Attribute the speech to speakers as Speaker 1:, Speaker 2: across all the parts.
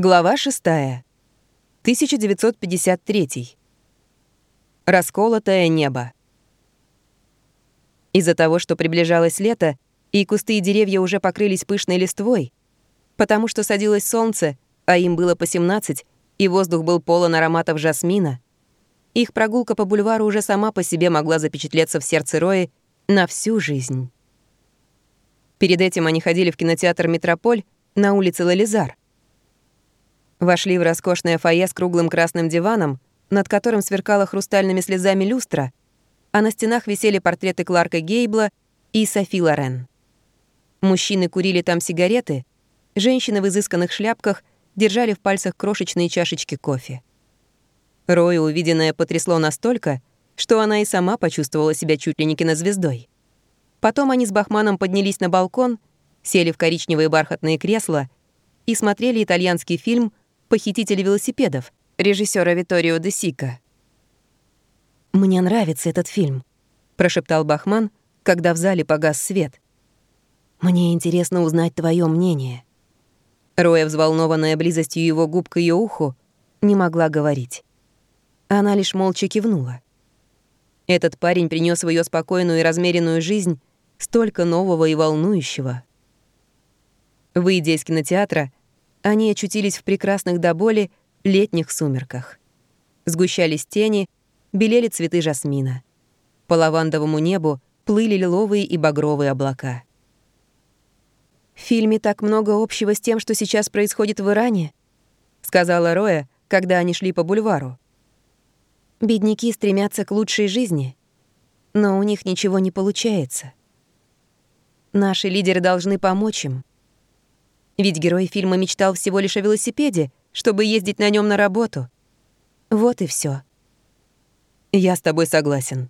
Speaker 1: Глава 6. 1953. Расколотое небо. Из-за того, что приближалось лето, и кусты и деревья уже покрылись пышной листвой, потому что садилось солнце, а им было по 17, и воздух был полон ароматов жасмина, их прогулка по бульвару уже сама по себе могла запечатлеться в сердце Рои на всю жизнь. Перед этим они ходили в кинотеатр «Метрополь» на улице Лализар. Вошли в роскошное фойе с круглым красным диваном, над которым сверкала хрустальными слезами люстра, а на стенах висели портреты Кларка Гейбла и Софи Лорен. Мужчины курили там сигареты, женщины в изысканных шляпках держали в пальцах крошечные чашечки кофе. Рою увиденное потрясло настолько, что она и сама почувствовала себя чуть ли не кинозвездой. Потом они с Бахманом поднялись на балкон, сели в коричневые бархатные кресла и смотрели итальянский фильм «Похититель велосипедов» режиссера Виторио де Сика. «Мне нравится этот фильм», — прошептал Бахман, когда в зале погас свет. «Мне интересно узнать твое мнение». Роя, взволнованная близостью его губ к ее уху, не могла говорить. Она лишь молча кивнула. Этот парень принес в ее спокойную и размеренную жизнь столько нового и волнующего. Выйдя из кинотеатра, они очутились в прекрасных до боли летних сумерках. Сгущались тени, белели цветы жасмина. По лавандовому небу плыли лиловые и багровые облака. «В фильме так много общего с тем, что сейчас происходит в Иране», — сказала Роя, когда они шли по бульвару. «Бедняки стремятся к лучшей жизни, но у них ничего не получается. Наши лидеры должны помочь им. Ведь герой фильма мечтал всего лишь о велосипеде, чтобы ездить на нем на работу. Вот и все. Я с тобой согласен.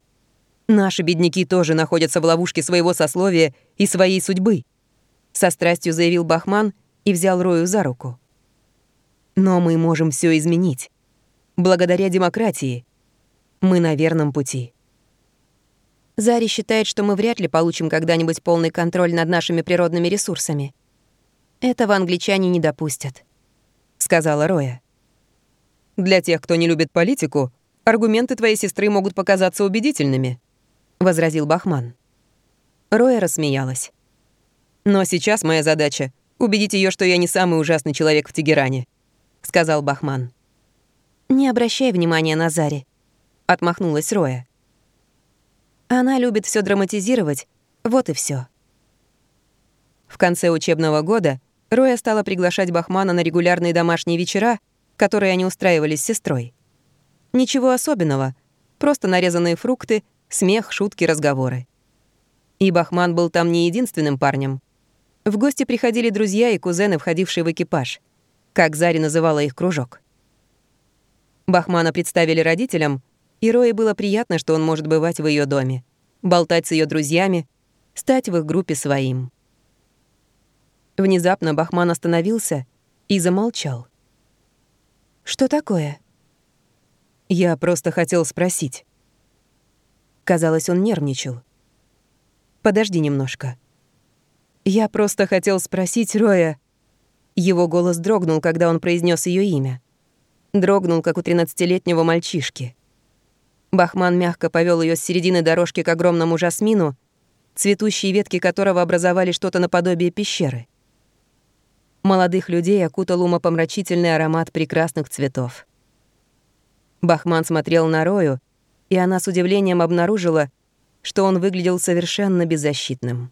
Speaker 1: Наши бедняки тоже находятся в ловушке своего сословия и своей судьбы. Со страстью заявил Бахман и взял Рою за руку. Но мы можем все изменить. Благодаря демократии. Мы на верном пути. Зари считает, что мы вряд ли получим когда-нибудь полный контроль над нашими природными ресурсами. Этого англичане не допустят», — сказала Роя. «Для тех, кто не любит политику, аргументы твоей сестры могут показаться убедительными», — возразил Бахман. Роя рассмеялась. «Но сейчас моя задача — убедить ее, что я не самый ужасный человек в Тегеране», — сказал Бахман. «Не обращай внимания на Зари», — отмахнулась Роя. «Она любит все драматизировать, вот и все. В конце учебного года Роя стала приглашать Бахмана на регулярные домашние вечера, которые они устраивали с сестрой. Ничего особенного, просто нарезанные фрукты, смех, шутки, разговоры. И Бахман был там не единственным парнем. В гости приходили друзья и кузены, входившие в экипаж, как Зари называла их кружок. Бахмана представили родителям, и Рое было приятно, что он может бывать в ее доме, болтать с ее друзьями, стать в их группе своим. Внезапно Бахман остановился и замолчал. «Что такое?» «Я просто хотел спросить». Казалось, он нервничал. «Подожди немножко». «Я просто хотел спросить Роя...» Его голос дрогнул, когда он произнес ее имя. Дрогнул, как у тринадцатилетнего мальчишки. Бахман мягко повел ее с середины дорожки к огромному жасмину, цветущие ветки которого образовали что-то наподобие пещеры. Молодых людей окутал умопомрачительный аромат прекрасных цветов. Бахман смотрел на Рою, и она с удивлением обнаружила, что он выглядел совершенно беззащитным.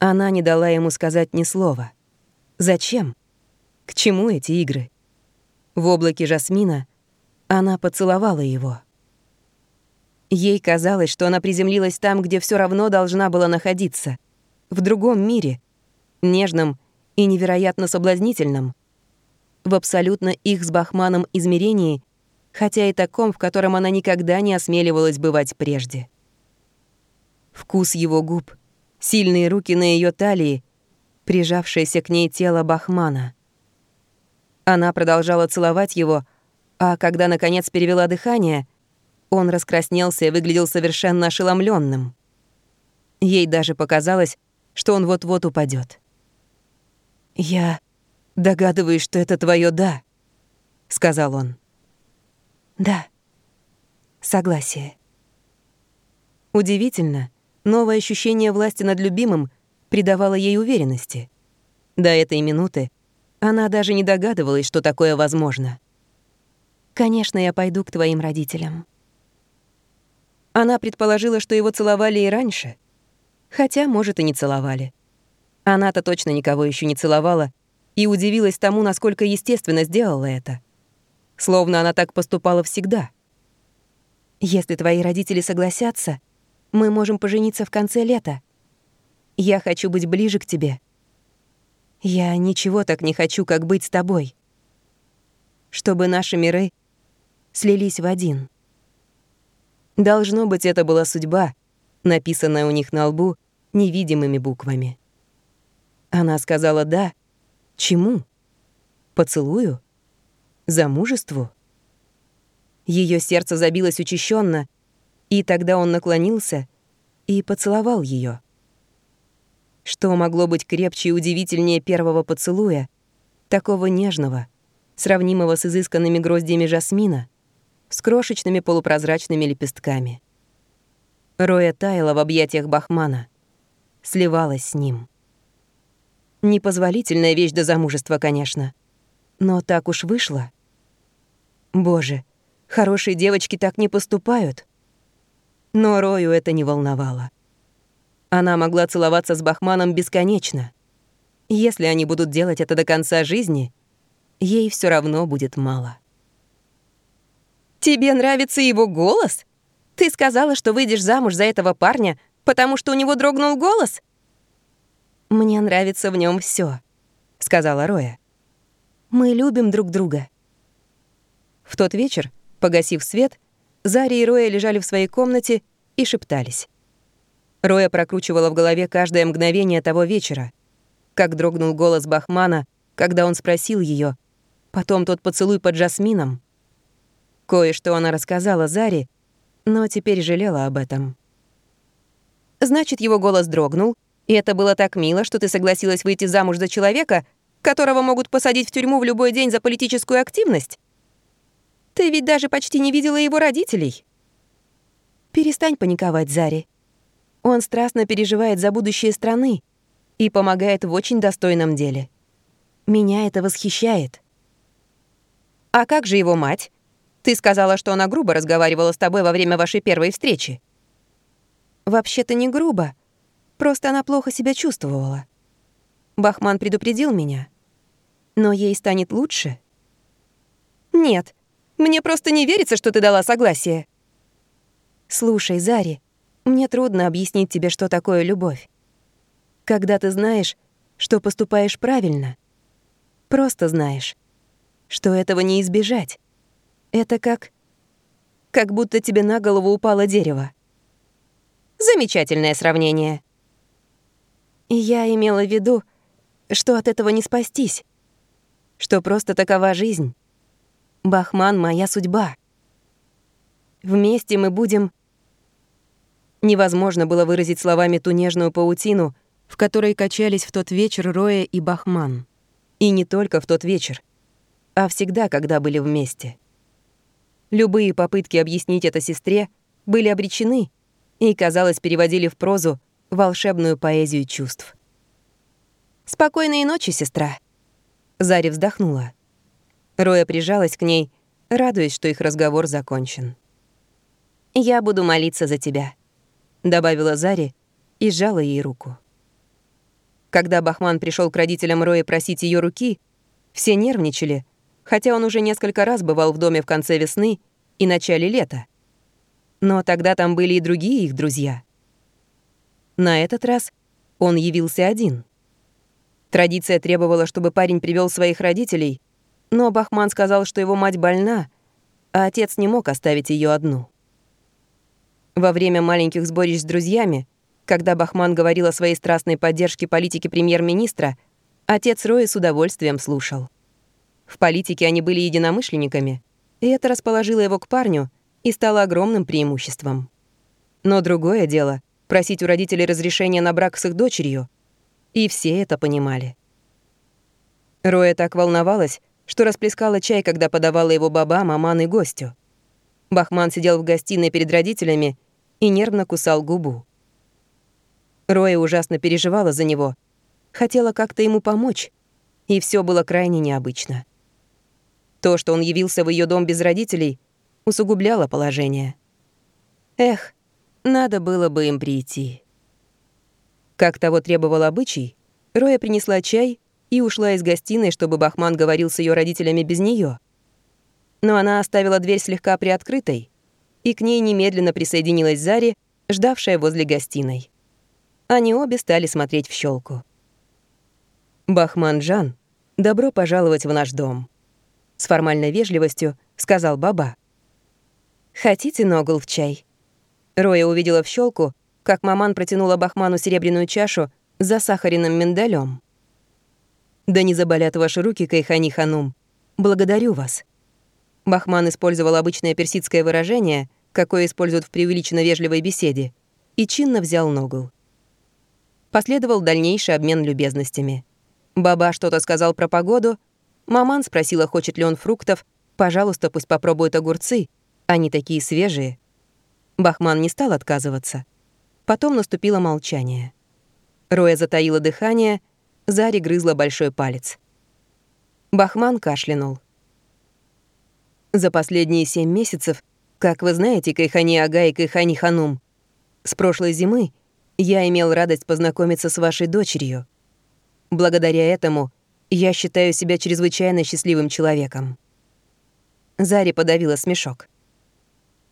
Speaker 1: Она не дала ему сказать ни слова. Зачем? К чему эти игры? В облаке жасмина она поцеловала его. Ей казалось, что она приземлилась там, где все равно должна была находиться, в другом мире, нежном и невероятно соблазнительном. В абсолютно их с Бахманом измерении, хотя и таком, в котором она никогда не осмеливалась бывать прежде. Вкус его губ, сильные руки на ее талии, прижавшееся к ней тело Бахмана. Она продолжала целовать его, а когда, наконец, перевела дыхание, он раскраснелся и выглядел совершенно ошеломленным. Ей даже показалось, что он вот-вот упадет. «Я... Догадываюсь, что это твое «да», — сказал он.
Speaker 2: Да. Согласие.
Speaker 1: Удивительно, новое ощущение власти над любимым придавало ей уверенности. До этой минуты она даже не догадывалась, что такое возможно.
Speaker 2: «Конечно, я пойду к твоим родителям».
Speaker 1: Она предположила, что его целовали и раньше. Хотя, может, и не целовали. Она-то точно никого еще не целовала и удивилась тому, насколько естественно сделала это. Словно она так поступала всегда.
Speaker 2: «Если твои родители согласятся, мы можем пожениться в конце лета. Я хочу быть ближе к тебе. Я ничего так не хочу, как быть с тобой. Чтобы наши миры слились в один».
Speaker 1: Должно быть, это была судьба, написанная у них на лбу невидимыми буквами. Она сказала «да». Чему? Поцелую? Замужеству? Ее сердце забилось учащенно, и тогда он наклонился и поцеловал ее. Что могло быть крепче и удивительнее первого поцелуя, такого нежного, сравнимого с изысканными гроздьями жасмина, с крошечными полупрозрачными лепестками. Роя таяла в объятиях Бахмана, сливалась с ним. Непозволительная вещь до замужества, конечно. Но так уж вышло. Боже, хорошие девочки так не поступают. Но Рою это не волновало. Она могла целоваться с Бахманом бесконечно. Если они будут делать это до конца жизни, ей все равно будет мало. «Тебе нравится его голос? Ты сказала, что выйдешь замуж за этого парня, потому что у него дрогнул голос?» «Мне нравится в нем все, сказала Роя. «Мы любим друг друга». В тот вечер, погасив свет, Зари и Роя лежали в своей комнате и шептались. Роя прокручивала в голове каждое мгновение того вечера. Как дрогнул голос Бахмана, когда он спросил ее, потом тот поцелуй под жасмином. Кое-что она рассказала Заре, но теперь жалела об этом. Значит, его голос дрогнул, и это было так мило, что ты согласилась выйти замуж за человека, которого могут посадить в тюрьму в любой день за политическую активность? Ты ведь даже почти не видела его родителей. Перестань паниковать, Зари. Он страстно переживает за будущее страны и помогает в очень достойном деле. Меня это восхищает. А как же его мать? Ты сказала, что она грубо разговаривала с тобой во время вашей первой встречи. Вообще-то не грубо. Просто она плохо себя чувствовала. Бахман предупредил меня. Но ей станет лучше. Нет, мне просто не верится, что ты дала согласие. Слушай, Зари, мне трудно объяснить тебе, что такое любовь. Когда ты знаешь, что поступаешь правильно, просто знаешь, что этого не избежать. Это как... как будто тебе на голову упало дерево. Замечательное сравнение. Я имела в виду, что от этого не спастись, что просто такова жизнь. Бахман — моя судьба. Вместе мы будем... Невозможно было выразить словами ту нежную паутину, в которой качались в тот вечер Роя и Бахман. И не только в тот вечер, а всегда, когда были вместе. Любые попытки объяснить это сестре были обречены и, казалось, переводили в прозу волшебную поэзию чувств. «Спокойной ночи, сестра!» Заря вздохнула. Роя прижалась к ней, радуясь, что их разговор закончен. «Я буду молиться за тебя», — добавила Заре и сжала ей руку. Когда Бахман пришел к родителям Рои просить ее руки, все нервничали, хотя он уже несколько раз бывал в доме в конце весны и начале лета. Но тогда там были и другие их друзья. На этот раз он явился один. Традиция требовала, чтобы парень привел своих родителей, но Бахман сказал, что его мать больна, а отец не мог оставить ее одну. Во время маленьких сборищ с друзьями, когда Бахман говорил о своей страстной поддержке политики премьер-министра, отец Рои с удовольствием слушал. В политике они были единомышленниками, и это расположило его к парню и стало огромным преимуществом. Но другое дело — просить у родителей разрешения на брак с их дочерью, и все это понимали. Роя так волновалась, что расплескала чай, когда подавала его баба, маман и гостю. Бахман сидел в гостиной перед родителями и нервно кусал губу. Роя ужасно переживала за него, хотела как-то ему помочь, и все было крайне необычно. То, что он явился в ее дом без родителей, усугубляло положение. Эх, надо было бы им прийти. Как того требовал обычай, Роя принесла чай и ушла из гостиной, чтобы Бахман говорил с ее родителями без нее. Но она оставила дверь слегка приоткрытой, и к ней немедленно присоединилась Зари, ждавшая возле гостиной. Они обе стали смотреть в щелку. «Бахман Жан, добро пожаловать в наш дом», — с формальной вежливостью сказал Баба. «Хотите ногул в чай?» Роя увидела в щелку, как маман протянула Бахману серебряную чашу с засахаренным миндалем. «Да не заболят ваши руки, Кайхани Ханум. Благодарю вас». Бахман использовал обычное персидское выражение, какое используют в преувеличенно вежливой беседе, и чинно взял ногул. Последовал дальнейший обмен любезностями. Баба что-то сказал про погоду, маман спросила, хочет ли он фруктов, пожалуйста, пусть попробует огурцы, они такие свежие. Бахман не стал отказываться. Потом наступило молчание. Роя затаила дыхание, Зари грызла большой палец. Бахман кашлянул. За последние семь месяцев, как вы знаете, Кайхани Ага и Кайхани Ханум, с прошлой зимы я имел радость познакомиться с вашей дочерью. Благодаря этому я считаю себя чрезвычайно счастливым человеком. Зари подавила смешок.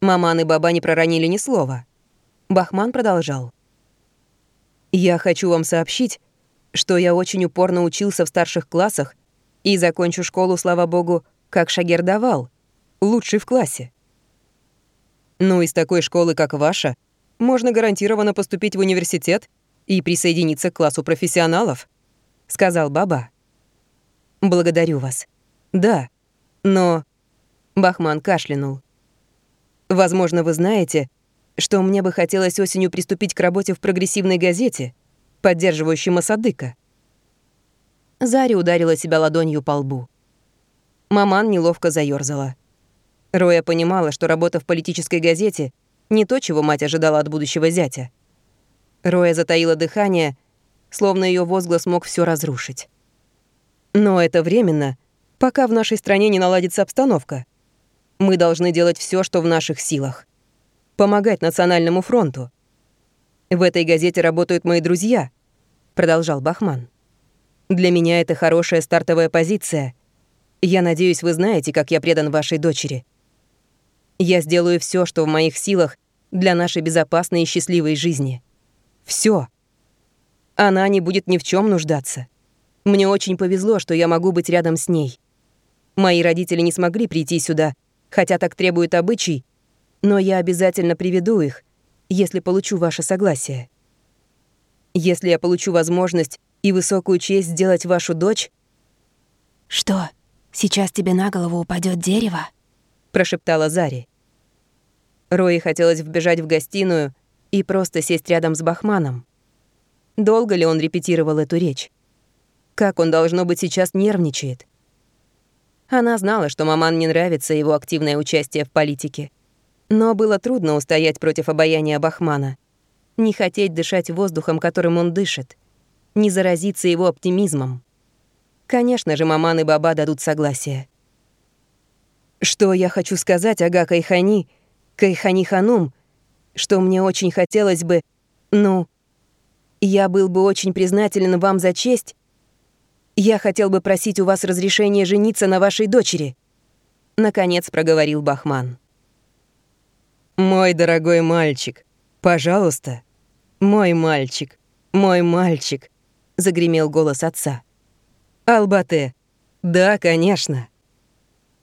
Speaker 1: Маман и Баба не проронили ни слова. Бахман продолжал. «Я хочу вам сообщить, что я очень упорно учился в старших классах и закончу школу, слава богу, как Шагер давал, лучший в классе. Ну, из такой школы, как ваша, можно гарантированно поступить в университет и присоединиться к классу профессионалов», — сказал Баба. «Благодарю вас. Да, но...» Бахман кашлянул. Возможно, вы знаете, что мне бы хотелось осенью приступить к работе в прогрессивной газете, поддерживающей Масадыка. Зари ударила себя ладонью по лбу. Маман неловко заёрзала. Роя понимала, что работа в политической газете — не то, чего мать ожидала от будущего зятя. Роя затаила дыхание, словно ее возглас мог все разрушить. Но это временно, пока в нашей стране не наладится обстановка — мы должны делать все, что в наших силах. Помогать Национальному фронту. В этой газете работают мои друзья, продолжал Бахман. Для меня это хорошая стартовая позиция. Я надеюсь, вы знаете, как я предан вашей дочери. Я сделаю все, что в моих силах для нашей безопасной и счастливой жизни. Все. Она не будет ни в чем нуждаться. Мне очень повезло, что я могу быть рядом с ней. Мои родители не смогли прийти сюда, хотя так требует обычай, но я обязательно приведу их, если получу ваше согласие. Если я получу возможность и высокую честь сделать вашу дочь...
Speaker 2: «Что, сейчас тебе на голову упадет дерево?»
Speaker 1: — прошептала Зари. Рои хотелось вбежать в гостиную и просто сесть рядом с Бахманом. Долго ли он репетировал эту речь? Как он, должно быть, сейчас нервничает? Она знала, что маман не нравится его активное участие в политике. Но было трудно устоять против обаяния Бахмана. Не хотеть дышать воздухом, которым он дышит. Не заразиться его оптимизмом. Конечно же, маман и баба дадут согласие. Что я хочу сказать, Ага Кайхани, Кайхани Ханум, что мне очень хотелось бы, ну, я был бы очень признателен вам за честь, я хотел бы просить у вас разрешения жениться на вашей дочери», — наконец проговорил Бахман. «Мой дорогой мальчик, пожалуйста, мой мальчик, мой мальчик», — загремел голос отца. «Албате, да, конечно».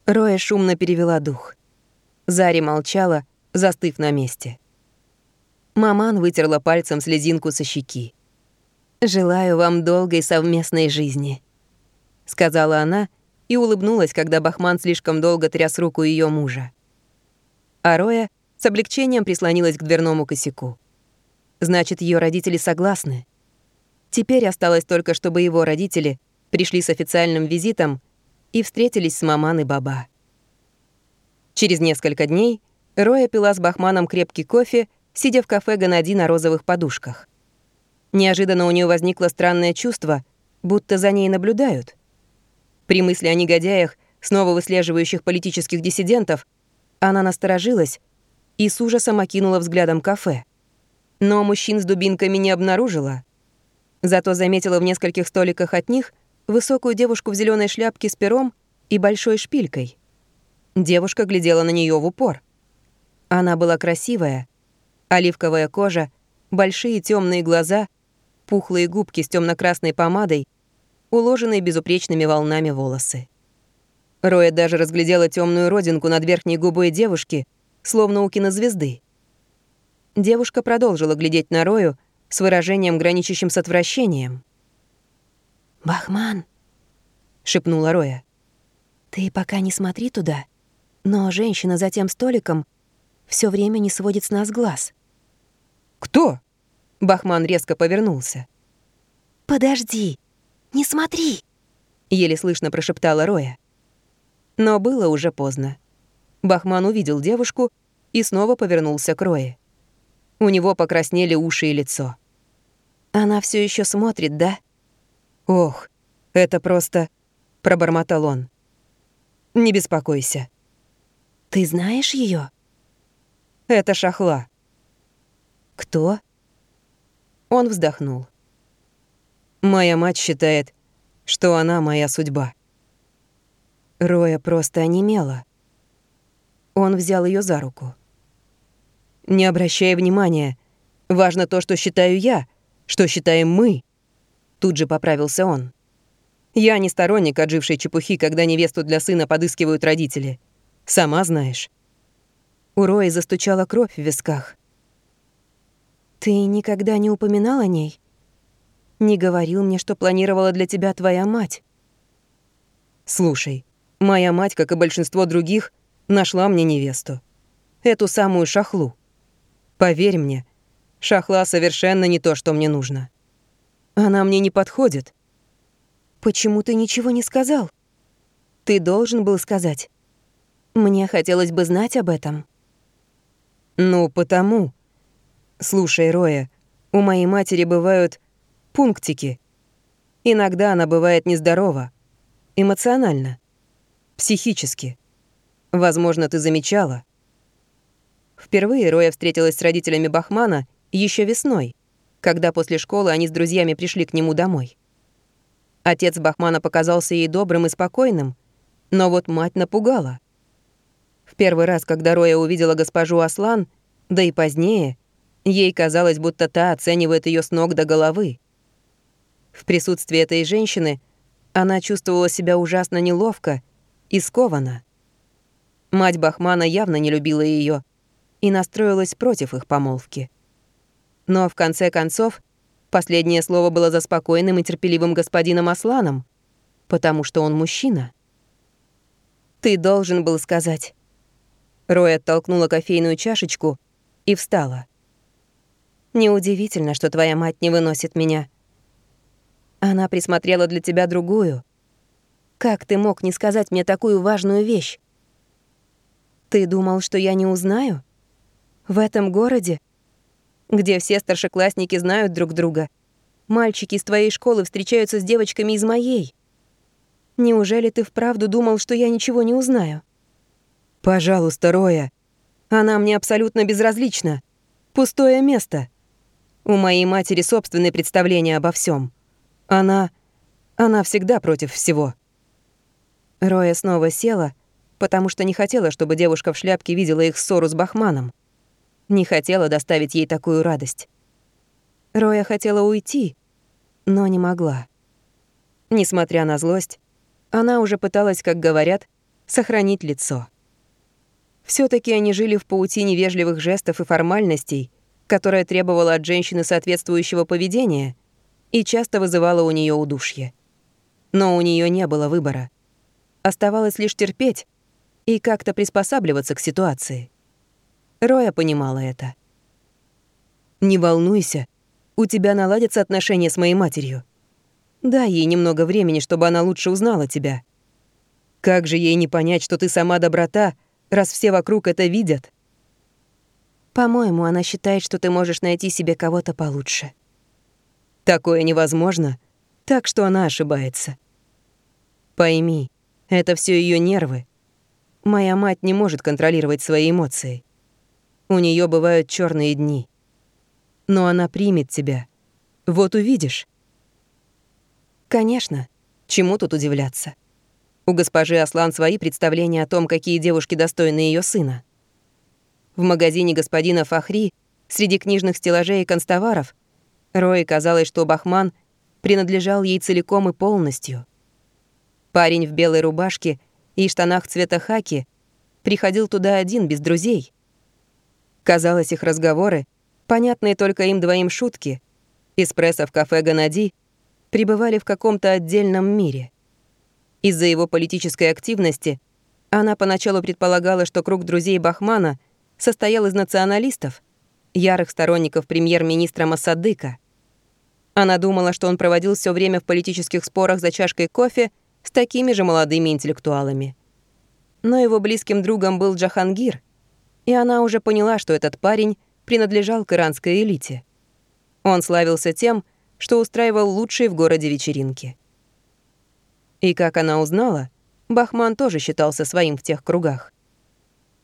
Speaker 1: Роя шумно перевела дух. Зари молчала, застыв на месте. Маман вытерла пальцем слезинку со щеки. «Желаю вам долгой совместной жизни», — сказала она и улыбнулась, когда Бахман слишком долго тряс руку ее мужа. А Роя с облегчением прислонилась к дверному косяку. Значит, ее родители согласны. Теперь осталось только, чтобы его родители пришли с официальным визитом и встретились с маман и баба. Через несколько дней Роя пила с Бахманом крепкий кофе, сидя в кафе Ганади на розовых подушках. Неожиданно у нее возникло странное чувство, будто за ней наблюдают. При мысли о негодяях, снова выслеживающих политических диссидентов, она насторожилась и с ужасом окинула взглядом кафе. Но мужчин с дубинками не обнаружила. Зато заметила в нескольких столиках от них высокую девушку в зеленой шляпке с пером и большой шпилькой. Девушка глядела на нее в упор. Она была красивая. Оливковая кожа, большие темные глаза, пухлые губки с темно красной помадой, уложенные безупречными волнами волосы. Роя даже разглядела темную родинку над верхней губой девушки, словно у кинозвезды. Девушка продолжила глядеть на Рою с выражением, граничащим с отвращением.
Speaker 2: «Бахман», — шепнула Роя, — «ты пока не смотри туда, но женщина за тем столиком все время не сводит с нас глаз».
Speaker 1: «Кто?» — Бахман резко повернулся.
Speaker 2: «Подожди, не смотри!»
Speaker 1: — еле слышно прошептала Роя. Но было уже поздно. Бахман увидел девушку и снова повернулся к Рое. У него покраснели уши и лицо.
Speaker 2: «Она все еще смотрит, да?»
Speaker 1: «Ох, это просто...» — пробормотал он. «Не беспокойся».
Speaker 2: «Ты знаешь ее?
Speaker 1: «Это Шахла».
Speaker 2: «Кто?»
Speaker 1: Он вздохнул. «Моя мать считает, что она моя судьба». Роя просто онемела. Он взял ее за руку. «Не обращай внимания. Важно то, что считаю я, что считаем мы». Тут же поправился он. «Я не сторонник отжившей чепухи, когда невесту для сына подыскивают родители. Сама знаешь». У Рои застучала кровь в висках.
Speaker 2: «Ты никогда не упоминал о ней? Не говорил мне, что планировала для тебя твоя мать?»
Speaker 1: «Слушай, Моя мать, как и большинство других, нашла мне невесту. Эту самую шахлу. Поверь мне, шахла совершенно не то, что мне нужно. Она мне не подходит.
Speaker 2: Почему ты ничего не сказал? Ты должен был сказать. Мне хотелось бы знать об этом.
Speaker 1: Ну, потому. Слушай, Роя, у моей матери бывают пунктики. Иногда она бывает нездорова. Эмоционально психически. Возможно, ты замечала. Впервые Роя встретилась с родителями Бахмана еще весной, когда после школы они с друзьями пришли к нему домой. Отец Бахмана показался ей добрым и спокойным, но вот мать напугала. В первый раз, когда Роя увидела госпожу Аслан, да и позднее, ей казалось, будто та оценивает ее с ног до головы. В присутствии этой женщины она чувствовала себя ужасно неловко и скована. Мать Бахмана явно не любила ее и настроилась против их помолвки. Но в конце концов последнее слово было за спокойным и терпеливым господином Асланом, потому что он мужчина. «Ты должен был сказать». Рой оттолкнула кофейную чашечку и встала. «Неудивительно, что твоя мать не выносит меня. Она присмотрела для тебя другую — как ты мог не сказать мне такую важную вещь? Ты думал, что я не узнаю? В этом городе, где все старшеклассники знают друг друга, мальчики из твоей школы встречаются с девочками из моей. Неужели ты вправду думал, что я ничего не узнаю? Пожалуйста, Роя. Она мне абсолютно безразлична. Пустое место. У моей матери собственные представления обо всем. Она... она всегда против всего. Роя снова села, потому что не хотела, чтобы девушка в шляпке видела их ссору с Бахманом. Не хотела доставить ей такую радость. Роя хотела уйти, но не могла. Несмотря на злость, она уже пыталась, как говорят, сохранить лицо. все таки они жили в паутине вежливых жестов и формальностей, которая требовала от женщины соответствующего поведения и часто вызывала у нее удушье. Но у нее не было выбора. Оставалось лишь терпеть и как-то приспосабливаться к ситуации. Роя понимала это. «Не волнуйся, у тебя наладятся отношения с моей матерью. Дай ей немного времени, чтобы она лучше узнала тебя. Как же ей не понять, что ты сама доброта, раз все вокруг это видят?
Speaker 2: По-моему, она считает, что ты можешь найти себе кого-то получше.
Speaker 1: Такое невозможно, так что она ошибается. Пойми, это все ее нервы. Моя мать не может контролировать свои эмоции. У нее бывают черные дни. Но она примет тебя. Вот увидишь. Конечно. Чему тут удивляться? У госпожи Аслан свои представления о том, какие девушки достойны ее сына. В магазине господина Фахри среди книжных стеллажей и констоваров Рое казалось, что Бахман принадлежал ей целиком и полностью. Парень в белой рубашке и штанах цвета хаки приходил туда один, без друзей. Казалось, их разговоры, понятные только им двоим шутки, эспрессо в кафе «Ганади» пребывали в каком-то отдельном мире. Из-за его политической активности она поначалу предполагала, что круг друзей Бахмана состоял из националистов, ярых сторонников премьер-министра Масадыка. Она думала, что он проводил все время в политических спорах за чашкой кофе с такими же молодыми интеллектуалами. Но его близким другом был Джахангир, и она уже поняла, что этот парень принадлежал к иранской элите. Он славился тем, что устраивал лучшие в городе вечеринки. И как она узнала, Бахман тоже считался своим в тех кругах.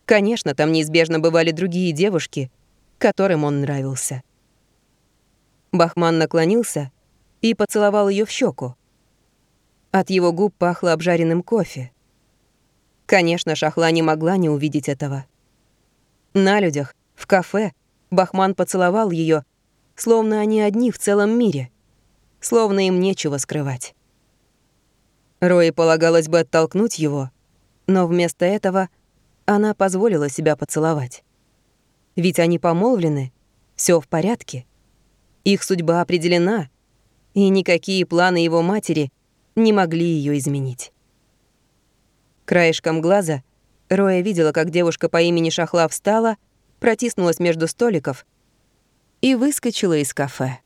Speaker 1: Конечно, там неизбежно бывали другие девушки, которым он нравился. Бахман наклонился и поцеловал ее в щеку. От его губ пахло обжаренным кофе. Конечно, Шахла не могла не увидеть этого. На людях, в кафе, Бахман поцеловал ее, словно они одни в целом мире, словно им нечего скрывать. Рои полагалось бы оттолкнуть его, но вместо этого она позволила себя поцеловать. Ведь они помолвлены, все в порядке. Их судьба определена, и никакие планы его матери не могли ее изменить. Краешком глаза Роя видела, как девушка по имени Шахла встала, протиснулась между столиков и выскочила из кафе.